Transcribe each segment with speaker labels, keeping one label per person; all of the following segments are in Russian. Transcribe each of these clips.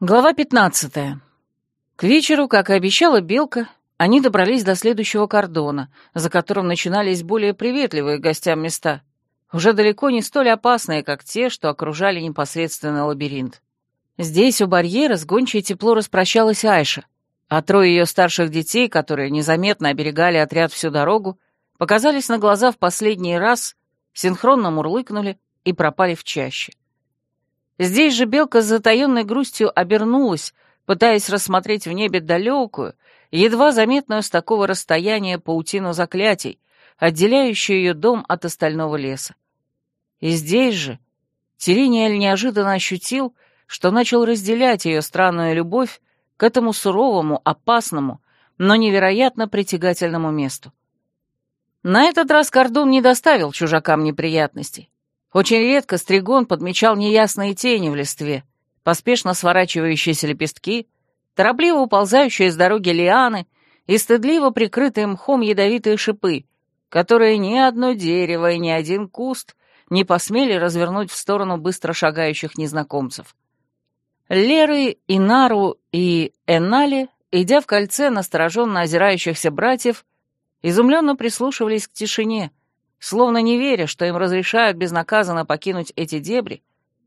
Speaker 1: Глава 15. К вечеру, как и обещала Белка, они добрались до следующего кордона, за которым начинались более приветливые гостям места, уже далеко не столь опасные, как те, что окружали непосредственно лабиринт. Здесь, у барьера, с гончей тепло распрощалась Айша, а трое ее старших детей, которые незаметно оберегали отряд всю дорогу, показались на глаза в последний раз, синхронно мурлыкнули и пропали в чаще. Здесь же белка с затаенной грустью обернулась, пытаясь рассмотреть в небе далекую, едва заметную с такого расстояния паутину заклятий, отделяющую ее дом от остального леса. И здесь же Терениэль неожиданно ощутил, что начал разделять ее странную любовь к этому суровому, опасному, но невероятно притягательному месту. На этот раз Кордон не доставил чужакам неприятностей. Очень редко Стригон подмечал неясные тени в листве, поспешно сворачивающиеся лепестки, торопливо уползающие с дороги лианы и стыдливо прикрытые мхом ядовитые шипы, которые ни одно дерево и ни один куст не посмели развернуть в сторону быстро шагающих незнакомцев. Леры, Инару и Энали, идя в кольце настороженно озирающихся братьев, изумленно прислушивались к тишине, словно не веря, что им разрешают безнаказанно покинуть эти дебри,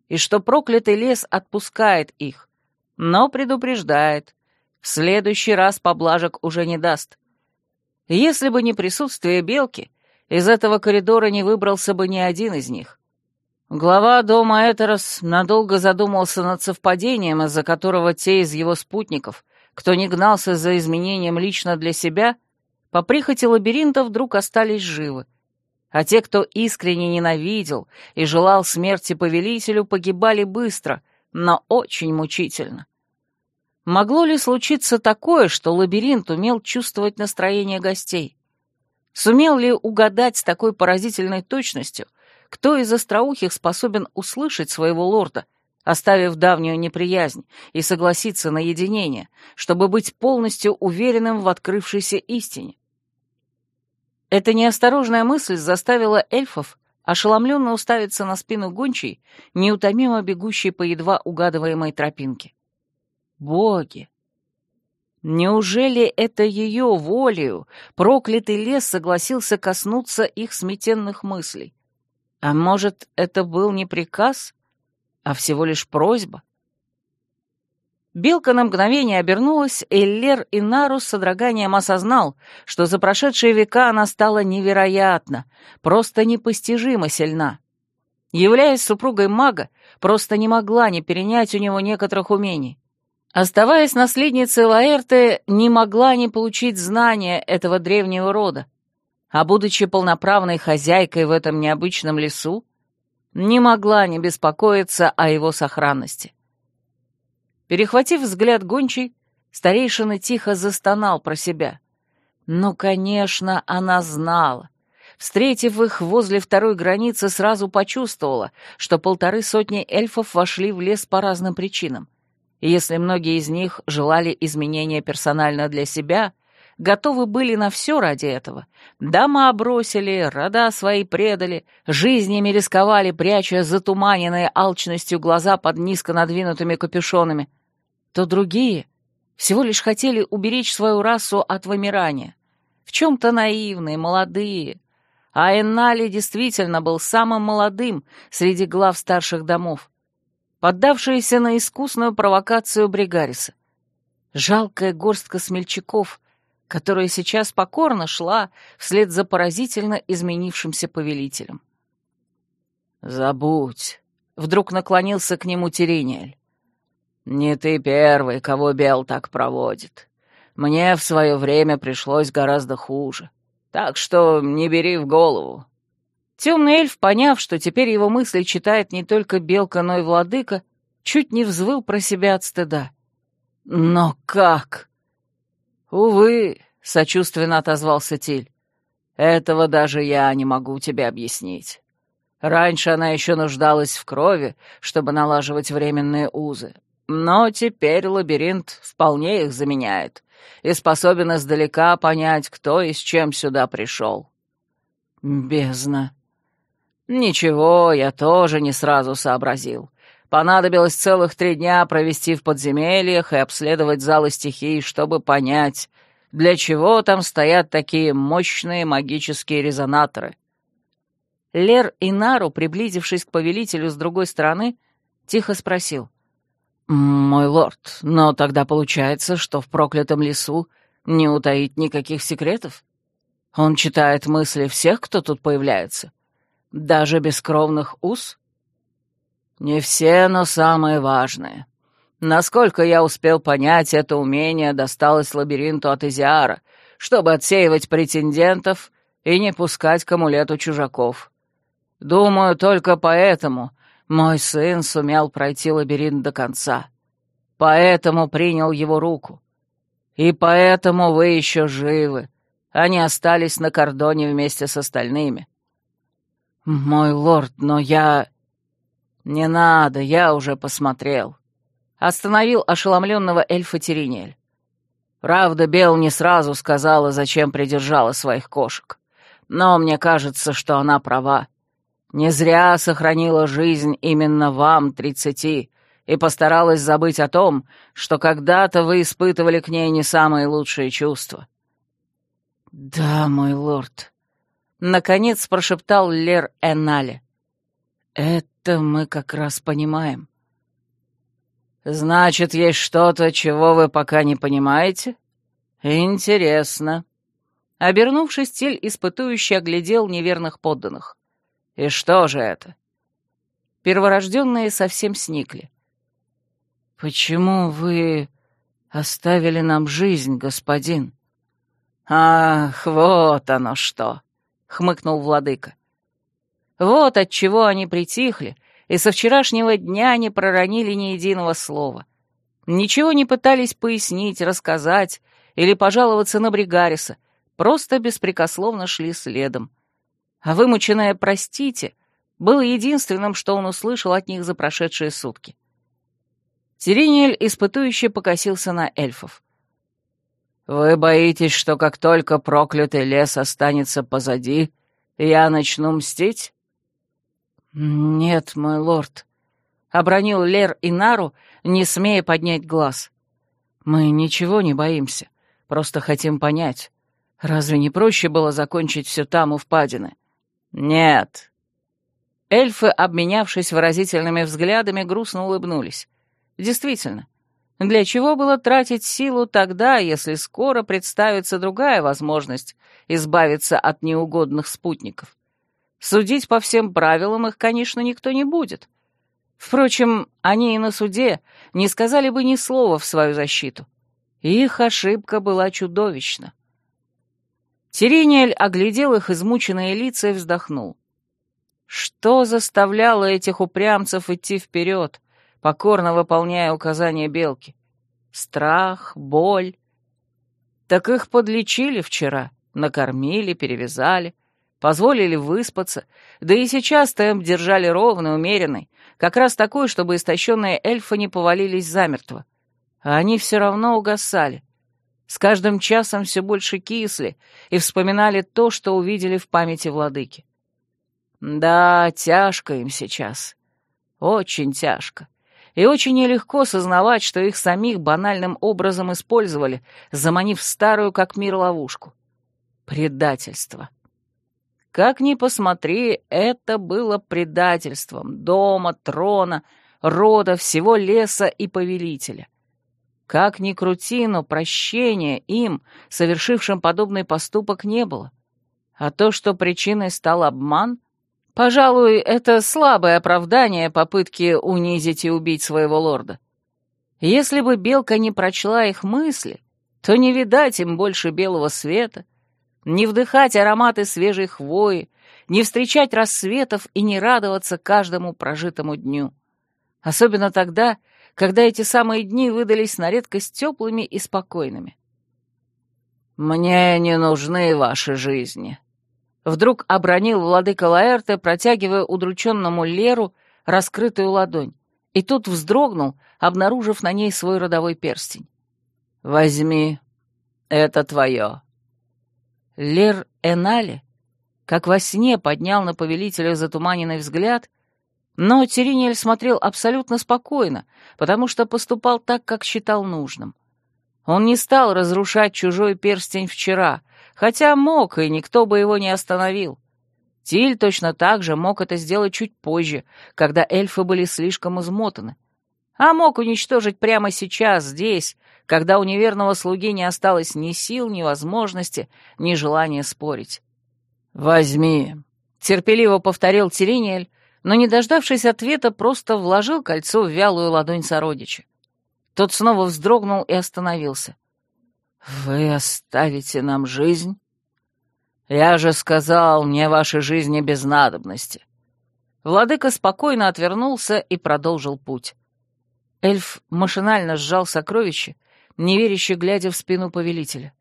Speaker 1: и что проклятый лес отпускает их, но предупреждает, в следующий раз поблажек уже не даст. Если бы не присутствие белки, из этого коридора не выбрался бы ни один из них. Глава дома Этерос надолго задумался над совпадением, из-за которого те из его спутников, кто не гнался за изменением лично для себя, по прихоти лабиринта вдруг остались живы, а те, кто искренне ненавидел и желал смерти повелителю, погибали быстро, но очень мучительно. Могло ли случиться такое, что лабиринт умел чувствовать настроение гостей? Сумел ли угадать с такой поразительной точностью, кто из остроухих способен услышать своего лорда, оставив давнюю неприязнь, и согласиться на единение, чтобы быть полностью уверенным в открывшейся истине? Эта неосторожная мысль заставила эльфов ошеломленно уставиться на спину гончей, неутомимо бегущей по едва угадываемой тропинке. Боги! Неужели это ее волею проклятый лес согласился коснуться их сметенных мыслей? А может, это был не приказ, а всего лишь просьба? Белка на мгновение обернулась, и Лер и Нарус с содроганием осознал, что за прошедшие века она стала невероятно, просто непостижимо сильна. Являясь супругой мага, просто не могла не перенять у него некоторых умений. Оставаясь наследницей Лаэрты, не могла не получить знания этого древнего рода. А будучи полноправной хозяйкой в этом необычном лесу, не могла не беспокоиться о его сохранности. Перехватив взгляд гончей, старейшина тихо застонал про себя. Ну, конечно, она знала. Встретив их возле второй границы, сразу почувствовала, что полторы сотни эльфов вошли в лес по разным причинам. Если многие из них желали изменения персонально для себя, готовы были на все ради этого. Дома бросили, рода свои предали, жизнями рисковали, пряча затуманенные алчностью глаза под низко надвинутыми капюшонами — то другие всего лишь хотели уберечь свою расу от вымирания. В чем-то наивные, молодые. А Эннали действительно был самым молодым среди глав старших домов, поддавшиеся на искусную провокацию Бригариса. Жалкая горстка смельчаков, которая сейчас покорно шла вслед за поразительно изменившимся повелителем. «Забудь», — вдруг наклонился к нему Терениэль. «Не ты первый, кого Бел так проводит. Мне в свое время пришлось гораздо хуже. Так что не бери в голову». Темный эльф, поняв, что теперь его мысли читает не только Белка, но и Владыка, чуть не взвыл про себя от стыда. «Но как?» «Увы», — сочувственно отозвался Тиль, — «этого даже я не могу тебе объяснить. Раньше она еще нуждалась в крови, чтобы налаживать временные узы, но теперь лабиринт вполне их заменяет и способен издалека понять, кто и с чем сюда пришел. Бездна. Ничего, я тоже не сразу сообразил. Понадобилось целых три дня провести в подземельях и обследовать залы стихий, чтобы понять, для чего там стоят такие мощные магические резонаторы. Лер и Нару, приблизившись к повелителю с другой стороны, тихо спросил. «Мой лорд, но тогда получается, что в проклятом лесу не утаить никаких секретов? Он читает мысли всех, кто тут появляется? Даже бескровных уз?» «Не все, но самые важные. Насколько я успел понять, это умение досталось лабиринту от Изиара, чтобы отсеивать претендентов и не пускать к амулету чужаков. Думаю, только поэтому мой сын сумел пройти лабиринт до конца. Поэтому принял его руку. И поэтому вы еще живы. Они остались на кордоне вместе с остальными. Мой лорд, но я... «Не надо, я уже посмотрел», — остановил ошеломленного эльфа Теринель. Правда, Бел не сразу сказала, зачем придержала своих кошек. Но мне кажется, что она права. Не зря сохранила жизнь именно вам, тридцати, и постаралась забыть о том, что когда-то вы испытывали к ней не самые лучшие чувства. «Да, мой лорд», — наконец прошептал Лер Энале. «Это мы как раз понимаем». «Значит, есть что-то, чего вы пока не понимаете? Интересно». Обернувшись, Тель испытующий оглядел неверных подданных. «И что же это?» Перворожденные совсем сникли. «Почему вы оставили нам жизнь, господин?» «Ах, вот оно что!» — хмыкнул владыка. Вот от чего они притихли, и со вчерашнего дня не проронили ни единого слова. Ничего не пытались пояснить, рассказать или пожаловаться на Бригариса, просто беспрекословно шли следом. А вымученное «простите» было единственным, что он услышал от них за прошедшие сутки. Сирениэль испытующе покосился на эльфов. «Вы боитесь, что как только проклятый лес останется позади, я начну мстить?» «Нет, мой лорд», — обронил Лер и Нару, не смея поднять глаз. «Мы ничего не боимся, просто хотим понять. Разве не проще было закончить все там, у впадины?» «Нет». Эльфы, обменявшись выразительными взглядами, грустно улыбнулись. «Действительно, для чего было тратить силу тогда, если скоро представится другая возможность избавиться от неугодных спутников?» Судить по всем правилам их, конечно, никто не будет. Впрочем, они и на суде не сказали бы ни слова в свою защиту. Их ошибка была чудовищна. Терениэль оглядел их измученные лица и вздохнул. Что заставляло этих упрямцев идти вперед, покорно выполняя указания белки? Страх, боль. Так их подлечили вчера, накормили, перевязали, позволили выспаться, да и сейчас темп держали ровный, умеренный, как раз такой, чтобы истощенные эльфы не повалились замертво. А они все равно угасали. С каждым часом все больше кисли и вспоминали то, что увидели в памяти владыки. Да, тяжко им сейчас. Очень тяжко. И очень нелегко сознавать, что их самих банальным образом использовали, заманив старую как мир ловушку. Предательство. Как ни посмотри, это было предательством дома, трона, рода, всего леса и повелителя. Как ни крути, но прощения им, совершившим подобный поступок, не было. А то, что причиной стал обман, пожалуй, это слабое оправдание попытки унизить и убить своего лорда. Если бы Белка не прочла их мысли, то не видать им больше белого света, не вдыхать ароматы свежей хвои, не встречать рассветов и не радоваться каждому прожитому дню. Особенно тогда, когда эти самые дни выдались на редкость теплыми и спокойными. «Мне не нужны ваши жизни», — вдруг обронил владыка Лаэрте, протягивая удрученному Леру раскрытую ладонь, и тут вздрогнул, обнаружив на ней свой родовой перстень. «Возьми, это твое». Лер Энали, как во сне, поднял на повелителя затуманенный взгляд Но Теринель смотрел абсолютно спокойно, потому что поступал так, как считал нужным. Он не стал разрушать чужой перстень вчера, хотя мог, и никто бы его не остановил. Тиль точно так же мог это сделать чуть позже, когда эльфы были слишком измотаны. А мог уничтожить прямо сейчас, здесь, когда у неверного слуги не осталось ни сил, ни возможности, ни желания спорить. «Возьми», — терпеливо повторил Теринель, но, не дождавшись ответа, просто вложил кольцо в вялую ладонь сородича. Тот снова вздрогнул и остановился. «Вы оставите нам жизнь?» «Я же сказал, мне вашей жизни без надобности». Владыка спокойно отвернулся и продолжил путь. Эльф машинально сжал сокровище, неверяще глядя в спину повелителя.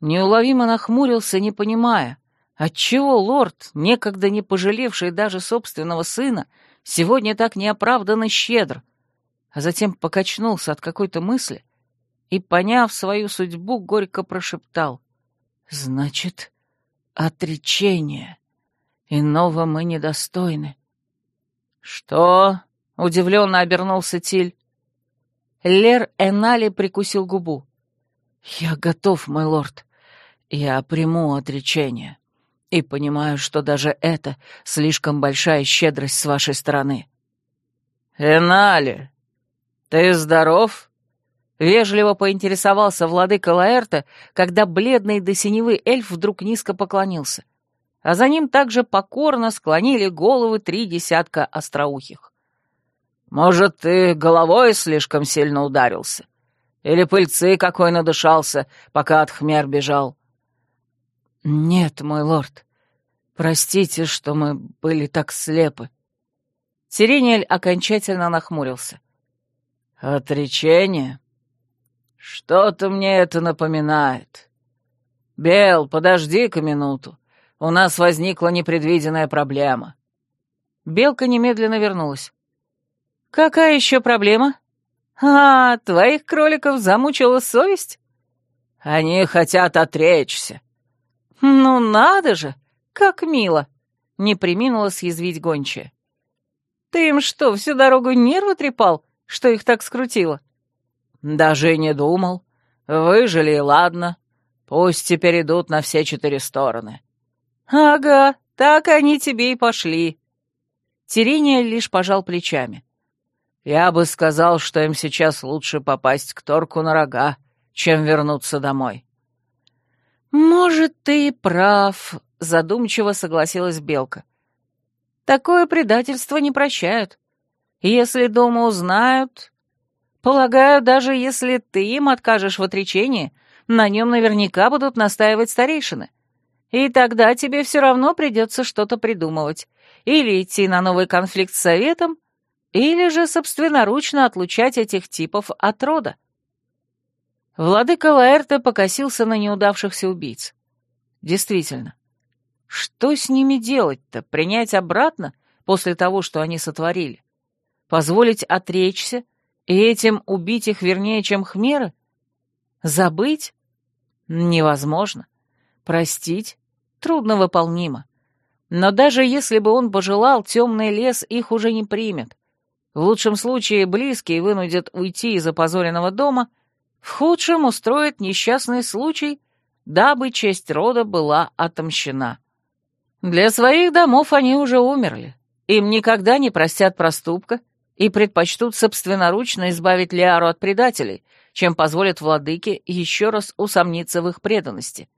Speaker 1: Неуловимо нахмурился, не понимая, отчего лорд, некогда не пожалевший даже собственного сына, сегодня так неоправданно щедр, а затем покачнулся от какой-то мысли и, поняв свою судьбу, горько прошептал. «Значит, отречение. Иного мы недостойны». «Что?» — удивленно обернулся Тиль. Лер Энали прикусил губу. «Я готов, мой лорд. Я приму отречение. И понимаю, что даже это слишком большая щедрость с вашей стороны». «Энали, «Ты здоров?» — вежливо поинтересовался владыка Лаэрта, когда бледный до синевы эльф вдруг низко поклонился. А за ним также покорно склонили головы три десятка остроухих. «Может, ты головой слишком сильно ударился? Или пыльцы какой надышался, пока от хмер бежал?» «Нет, мой лорд, простите, что мы были так слепы». Сирениэль окончательно нахмурился. «Отречение? Что-то мне это напоминает. Бел, подожди-ка минуту. У нас возникла непредвиденная проблема». Белка немедленно вернулась. «Какая еще проблема? А, твоих кроликов замучила совесть?» «Они хотят отречься». «Ну надо же, как мило!» — не приминула съязвить гончая. «Ты им что, всю дорогу нервы трепал, что их так скрутило?» «Даже не думал. Выжили, и ладно. Пусть теперь идут на все четыре стороны». «Ага, так они тебе и пошли». Терения лишь пожал плечами. «Я бы сказал, что им сейчас лучше попасть к Торку на рога, чем вернуться домой». «Может, ты прав», — задумчиво согласилась Белка. «Такое предательство не прощают. Если дома узнают... Полагаю, даже если ты им откажешь в отречении, на нем наверняка будут настаивать старейшины. И тогда тебе все равно придется что-то придумывать. Или идти на новый конфликт с советом, или же собственноручно отлучать этих типов от рода. Владыка Лаэрте покосился на неудавшихся убийц. Действительно, что с ними делать-то? Принять обратно после того, что они сотворили? Позволить отречься и этим убить их вернее, чем хмеры? Забыть? Невозможно. Простить? Трудновыполнимо. Но даже если бы он пожелал, темный лес их уже не примет. В лучшем случае близкие вынудят уйти из опозоренного дома, в худшем устроит несчастный случай, дабы честь рода была отомщена. Для своих домов они уже умерли. Им никогда не простят проступка, и предпочтут собственноручно избавить Лиару от предателей, чем позволят владыке еще раз усомниться в их преданности.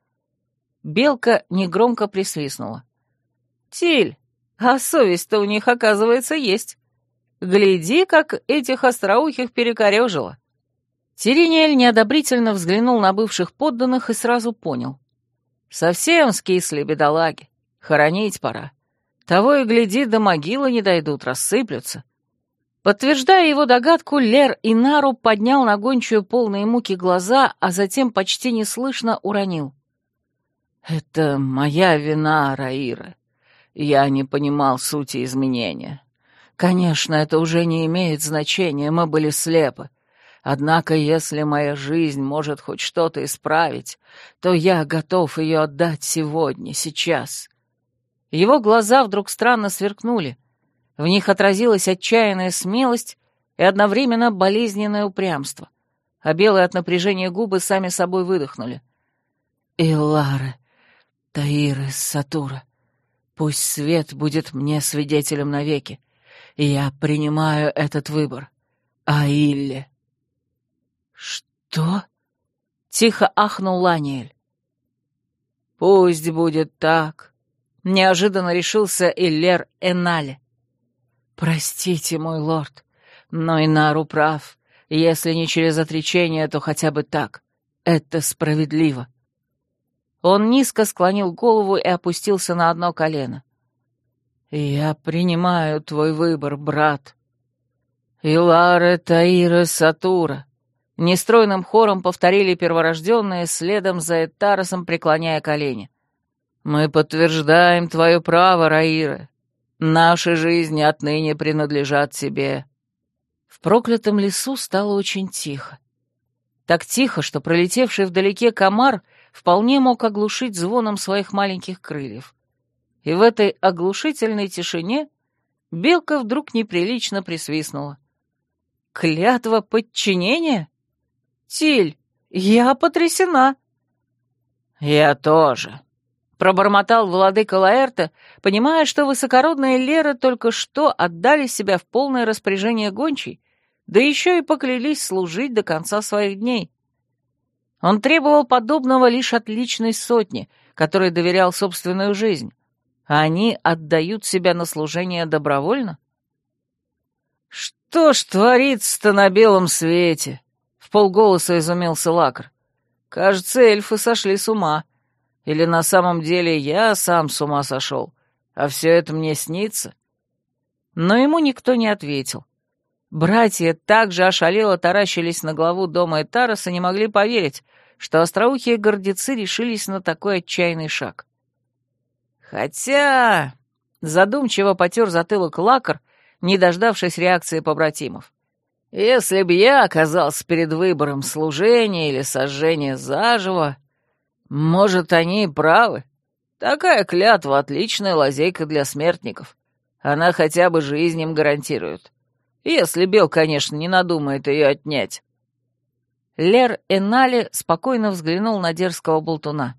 Speaker 1: Белка негромко присвистнула. «Тиль, а совесть-то у них, оказывается, есть. Гляди, как этих остроухих перекорежило». Тириниэль неодобрительно взглянул на бывших подданных и сразу понял. «Совсем скисли бедолаги. Хоронить пора. Того и гляди, до могилы не дойдут, рассыплются. Подтверждая его догадку, Лер и Нару поднял на гончую полные муки глаза, а затем почти неслышно уронил. «Это моя вина, Раира. Я не понимал сути изменения. Конечно, это уже не имеет значения, мы были слепы. Однако, если моя жизнь может хоть что-то исправить, то я готов ее отдать сегодня, сейчас». Его глаза вдруг странно сверкнули — В них отразилась отчаянная смелость и одновременно болезненное упрямство, а белые от напряжения губы сами собой выдохнули. «Илара, Таиры, Сатура, пусть свет будет мне свидетелем навеки, я принимаю этот выбор. Аилле». «Что?» — тихо ахнул Ланиэль. «Пусть будет так», — неожиданно решился Иллер Энале. «Простите, мой лорд, но Инару прав. Если не через отречение, то хотя бы так. Это справедливо». Он низко склонил голову и опустился на одно колено. «Я принимаю твой выбор, брат». «Илара Таира Сатура», — нестройным хором повторили перворожденные, следом за Этаросом преклоняя колени. «Мы подтверждаем твое право, Раира. Наши жизни отныне принадлежат тебе». В проклятом лесу стало очень тихо. Так тихо, что пролетевший вдалеке комар вполне мог оглушить звоном своих маленьких крыльев. И в этой оглушительной тишине белка вдруг неприлично присвистнула. «Клятва подчинения? Тиль, я потрясена!» «Я тоже», Пробормотал владыка Лаэрта, понимая, что высокородные Леры только что отдали себя в полное распоряжение гончей, да еще и поклялись служить до конца своих дней. Он требовал подобного лишь от личной сотни, которой доверял собственную жизнь, а они отдают себя на служение добровольно? «Что ж творится-то на белом свете?» — в полголоса изумился Лакр. «Кажется, эльфы сошли с ума». Или на самом деле я сам с ума сошел, а все это мне снится?» Но ему никто не ответил. Братья также ошалело таращились на главу дома Этараса и не могли поверить, что остроухие гордецы решились на такой отчаянный шаг. Хотя... Задумчиво потер затылок лакар, не дождавшись реакции побратимов. «Если б я оказался перед выбором служения или сожжения заживо, может, они и правы. Такая клятва — отличная лазейка для смертников. Она хотя бы жизнь им гарантирует. Если Бел, конечно, не надумает ее отнять. Лер Энали спокойно взглянул на дерзкого болтуна.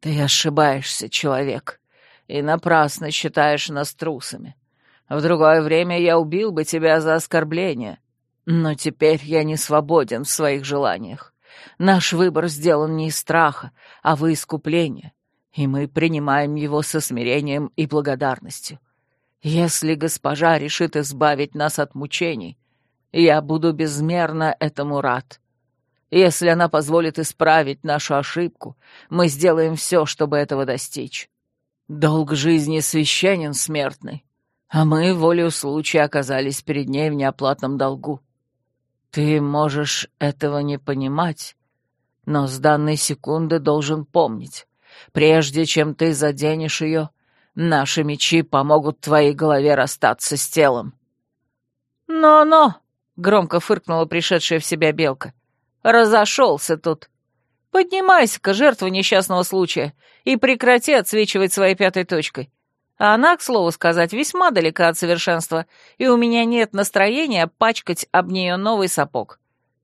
Speaker 1: «Ты ошибаешься, человек, и напрасно считаешь нас трусами. В другое время я убил бы тебя за оскорбление, но теперь я не свободен в своих желаниях. Наш выбор сделан не из страха, а во искупление, и мы принимаем его со смирением и благодарностью. Если госпожа решит избавить нас от мучений, я буду безмерно этому рад. Если она позволит исправить нашу ошибку, мы сделаем все, чтобы этого достичь. Долг жизни священен смертный, а мы, волею случая, оказались перед ней в неоплатном долгу. Ты можешь этого не понимать, но с данной секунды должен помнить. Прежде чем ты заденешь ее, наши мечи помогут твоей голове расстаться с телом. «Но-но!» — громко фыркнула пришедшая в себя белка. «Разошелся тут. Поднимайся-ка, жертва несчастного случая, и прекрати отсвечивать своей пятой точкой. А она, к слову сказать, весьма далека от совершенства, и у меня нет настроения пачкать об нее новый сапог.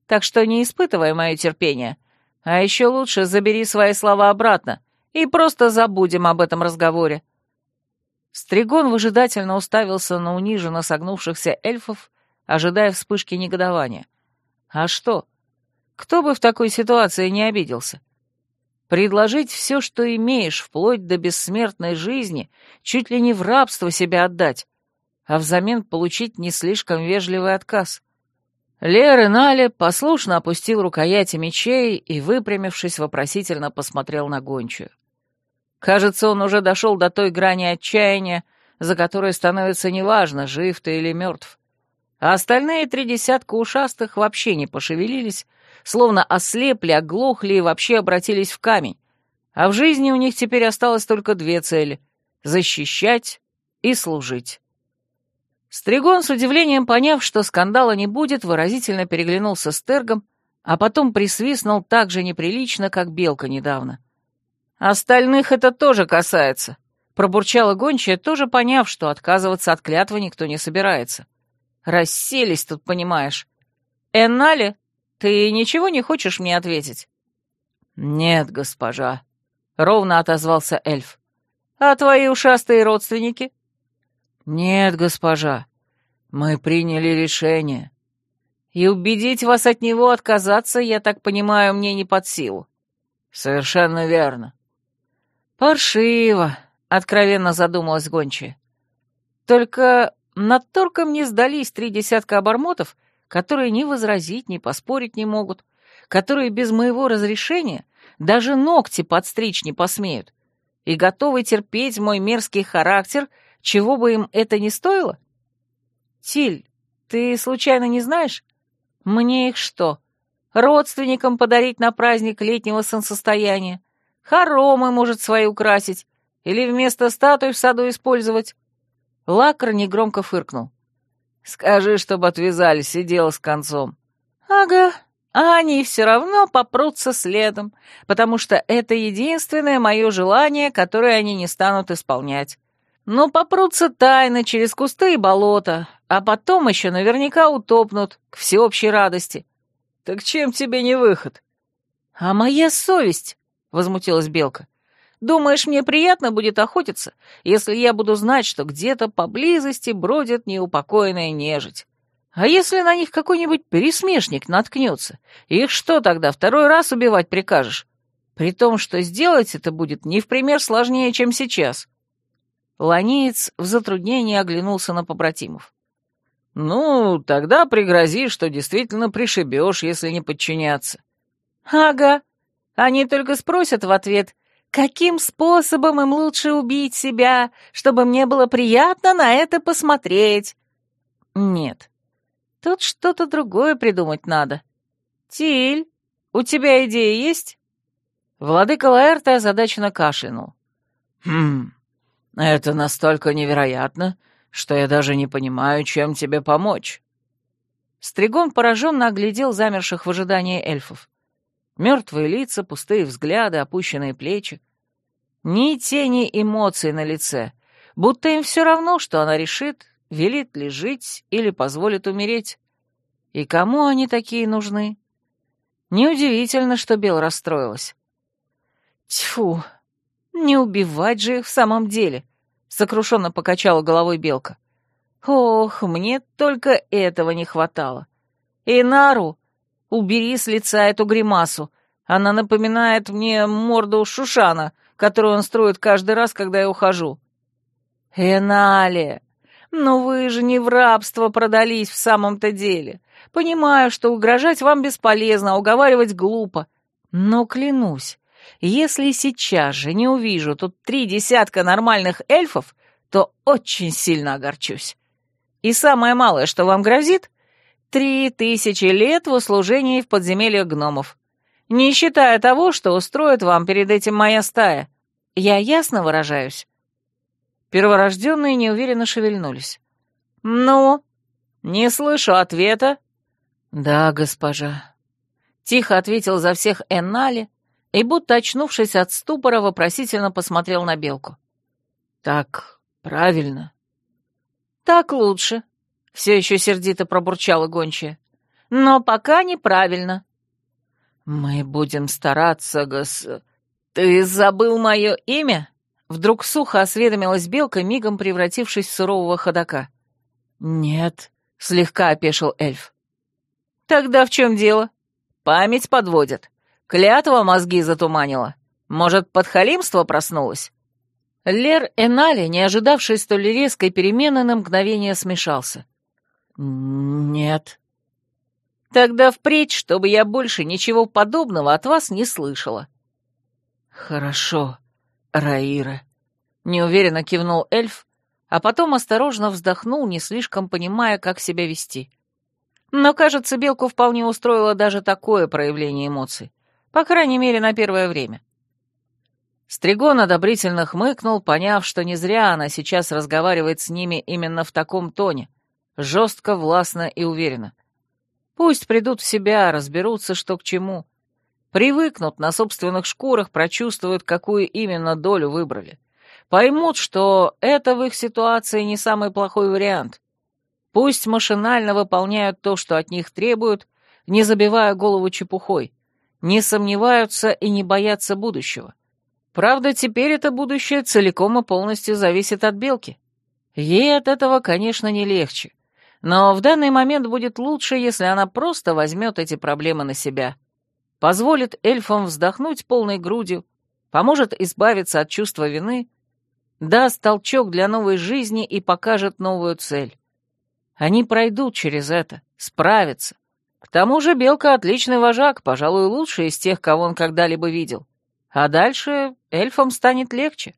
Speaker 1: Так что не испытывай мое терпение. А еще лучше забери свои слова обратно и просто забудем об этом разговоре». Стригон выжидательно уставился на униженно согнувшихся эльфов, ожидая вспышки негодования. «А что? Кто бы в такой ситуации не обиделся? Предложить все, что имеешь, вплоть до бессмертной жизни, чуть ли не в рабство себя отдать, а взамен получить не слишком вежливый отказ. Лер Инале послушно опустил рукояти мечей и, выпрямившись, вопросительно посмотрел на гончую. Кажется, он уже дошел до той грани отчаяния, за которой становится неважно, жив ты или мертв. А остальные три десятка ушастых вообще не пошевелились, словно ослепли, оглохли и вообще обратились в камень. А в жизни у них теперь осталось только две цели — защищать и служить. Стригон, с удивлением поняв, что скандала не будет, выразительно переглянулся с Тергом, а потом присвистнул так же неприлично, как Белка недавно. «Остальных это тоже касается», Пробурчала гончая, тоже поняв, что отказываться от клятвы никто не собирается. Расселись тут, понимаешь. Эннали, ты ничего не хочешь мне ответить? Нет, госпожа, — ровно отозвался эльф. А твои ушастые родственники? Нет, госпожа, мы приняли решение. И убедить вас от него отказаться, я так понимаю, мне не под силу. Совершенно верно. Паршиво, откровенно задумалась гончая. Только над торком не сдались три десятка обормотов, которые ни возразить, ни поспорить не могут, которые без моего разрешения даже ногти подстричь не посмеют, и готовы терпеть мой мерзкий характер, чего бы им это ни стоило? Тиль, ты случайно не знаешь, мне их что, родственникам подарить на праздник летнего солнцестояния? Хоромы, может, свои украсить? Или вместо статуи в саду использовать?» Лакр негромко фыркнул. «Скажи, чтобы отвязались, сидела с концом». «Ага, а они все равно попрутся следом, потому что это единственное мое желание, которое они не станут исполнять. Но попрутся тайно через кусты и болота, а потом еще наверняка утопнут к всеобщей радости. Так чем тебе не выход? А моя совесть, возмутилась Белка. Думаешь, мне приятно будет охотиться, если я буду знать, что где-то поблизости бродит неупокоенная нежить? А если на них какой-нибудь пересмешник наткнется? Их что тогда, второй раз убивать прикажешь? При том, что сделать это будет не в пример сложнее, чем сейчас. Ланеец в затруднении оглянулся на побратимов. «Ну, тогда пригрози, что действительно пришибешь, если не подчиняться». «Ага. Они только спросят в ответ, каким способом им лучше убить себя, чтобы мне было приятно на это посмотреть». «Нет. Тут что-то другое придумать надо. Тиль, у тебя идея есть?» Владыка Лаэрта озадаченно кашлянул. «Хм, это настолько невероятно, что я даже не понимаю, чем тебе помочь». Стригон пораженно оглядел замерших в ожидании эльфов. Мертвые лица, пустые взгляды, опущенные плечи. Ни тени эмоций на лице, будто им все равно, что она решит, велит ли жить или позволит умереть. И кому они такие нужны? Неудивительно, что Бел расстроилась. Тьфу, не убивать же их в самом деле, сокрушенно покачала головой белка. Ох, мне только этого не хватало. Инару, убери с лица эту гримасу. Она напоминает мне морду Шушана, которую он строит каждый раз, когда я ухожу. Эналия, но вы же не в рабство продались в самом-то деле. Понимаю, что угрожать вам бесполезно, а уговаривать глупо. Но клянусь, если сейчас же не увижу тут три десятка нормальных эльфов, то очень сильно огорчусь. И самое малое, что вам грозит, три тысячи лет в услужении в подземельях гномов. Не считая того, что устроит вам перед этим моя стая. Я ясно выражаюсь?» Перворожденные неуверенно шевельнулись. «Ну, не слышу ответа». «Да, госпожа», — тихо ответил за всех Эннали, и, будто очнувшись от ступора, вопросительно посмотрел на белку. «Так правильно». «Так лучше», — все еще сердито пробурчала гончая. «Но пока неправильно». «Мы будем стараться, гос...» «Ты забыл мое имя?» Вдруг сухо осведомилась белка, мигом превратившись в сурового ходока. «Нет», — слегка опешил эльф. «Тогда в чем дело? Память подводит. Клятва мозги затуманила. Может, подхалимство проснулось?» Лер Энали, не ожидавший столь резкой перемены, на мгновение смешался. «Нет». «Тогда впредь, чтобы я больше ничего подобного от вас не слышала». «Хорошо, Раира», — неуверенно кивнул эльф, а потом осторожно вздохнул, не слишком понимая, как себя вести. Но, кажется, Белку вполне устроило даже такое проявление эмоций. По крайней мере, на первое время. Стригон одобрительно хмыкнул, поняв, что не зря она сейчас разговаривает с ними именно в таком тоне, жестко, властно и уверенно. Пусть придут в себя, разберутся, что к чему. Привыкнут на собственных шкурах, прочувствуют, какую именно долю выбрали. поймут, что это в их ситуации не самый плохой вариант. Пусть машинально выполняют то, что от них требуют, не забивая голову чепухой, не сомневаются и не боятся будущего. Правда, теперь это будущее целиком и полностью зависит от белки. Ей от этого, конечно, не легче. Но в данный момент будет лучше, если она просто возьмет эти проблемы на себя. Позволит эльфам вздохнуть полной грудью, поможет избавиться от чувства вины, даст толчок для новой жизни и покажет новую цель. Они пройдут через это, справятся. К тому же Белка — отличный вожак, пожалуй, лучший из тех, кого он когда-либо видел. А дальше эльфам станет легче.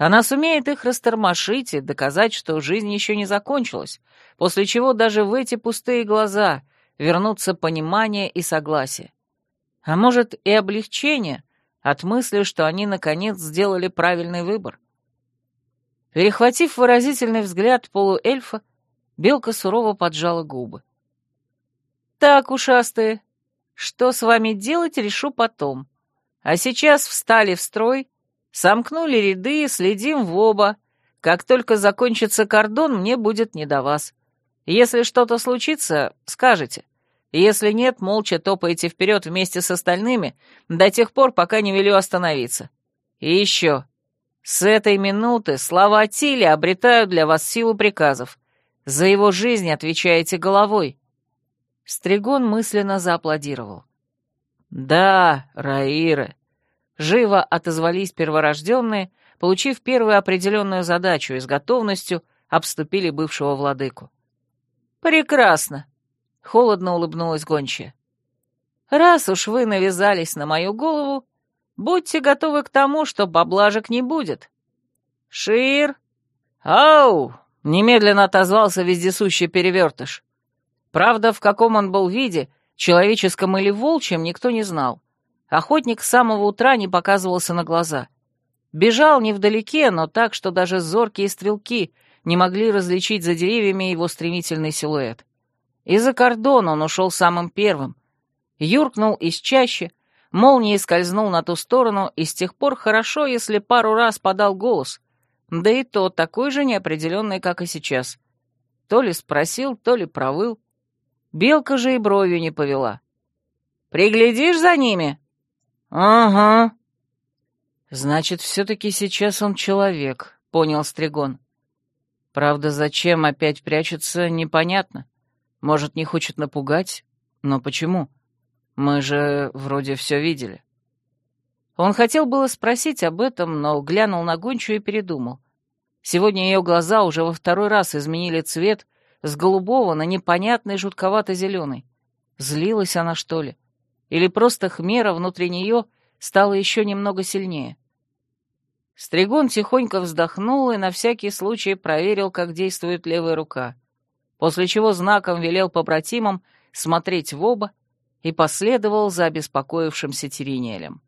Speaker 1: Она сумеет их растормошить и доказать, что жизнь еще не закончилась, после чего даже в эти пустые глаза вернутся понимание и согласие. А может, и облегчение от мысли, что они, наконец, сделали правильный выбор. Перехватив выразительный взгляд полуэльфа, Белка сурово поджала губы. «Так, ушастые, что с вами делать, решу потом. А сейчас встали в строй, сомкнули ряды, следим в оба. Как только закончится кордон, мне будет не до вас. Если что-то случится, скажете. Если нет, молча топаете вперед вместе с остальными до тех пор, пока не велю остановиться. И еще. С этой минуты слова Тили обретают для вас силу приказов. За его жизнь отвечаете головой. Стригон мысленно зааплодировал. «Да, Раира!» Живо отозвались перворожденные, получив первую определенную задачу и с готовностью обступили бывшего владыку. «Прекрасно!» — холодно улыбнулась гончая. «Раз уж вы навязались на мою голову, будьте готовы к тому, что поблажек не будет. Шир! Ау!» — немедленно отозвался вездесущий перевертыш. Правда, в каком он был виде — человеческом или волчьем, никто не знал. Охотник с самого утра не показывался на глаза. Бежал невдалеке, но так, что даже зоркие стрелки не могли различить за деревьями его стремительный силуэт. Из-за кордона он ушел самым первым. Юркнул из чащи, молнией скользнул на ту сторону, и с тех пор хорошо, если пару раз подал голос, да и то такой же неопределенный, как и сейчас. То ли спросил, то ли провыл. Белка же и бровью не повела. «Приглядишь за ними?» «Ага». «Значит, все-таки сейчас он человек», — понял Стригон. «Правда, зачем опять прячется, непонятно. Может, не хочет напугать? Но почему? Мы же вроде все видели». Он хотел было спросить об этом, но глянул на гончую и передумал. Сегодня ее глаза уже во второй раз изменили цвет — с голубого на непонятный жутковато-зеленый. Злилась она, что ли? Или просто хмера внутри нее стала еще немного сильнее? Стригон тихонько вздохнул и на всякий случай проверил, как действует левая рука, после чего знаком велел побратимам смотреть в оба и последовал за обеспокоившимся Теринелем.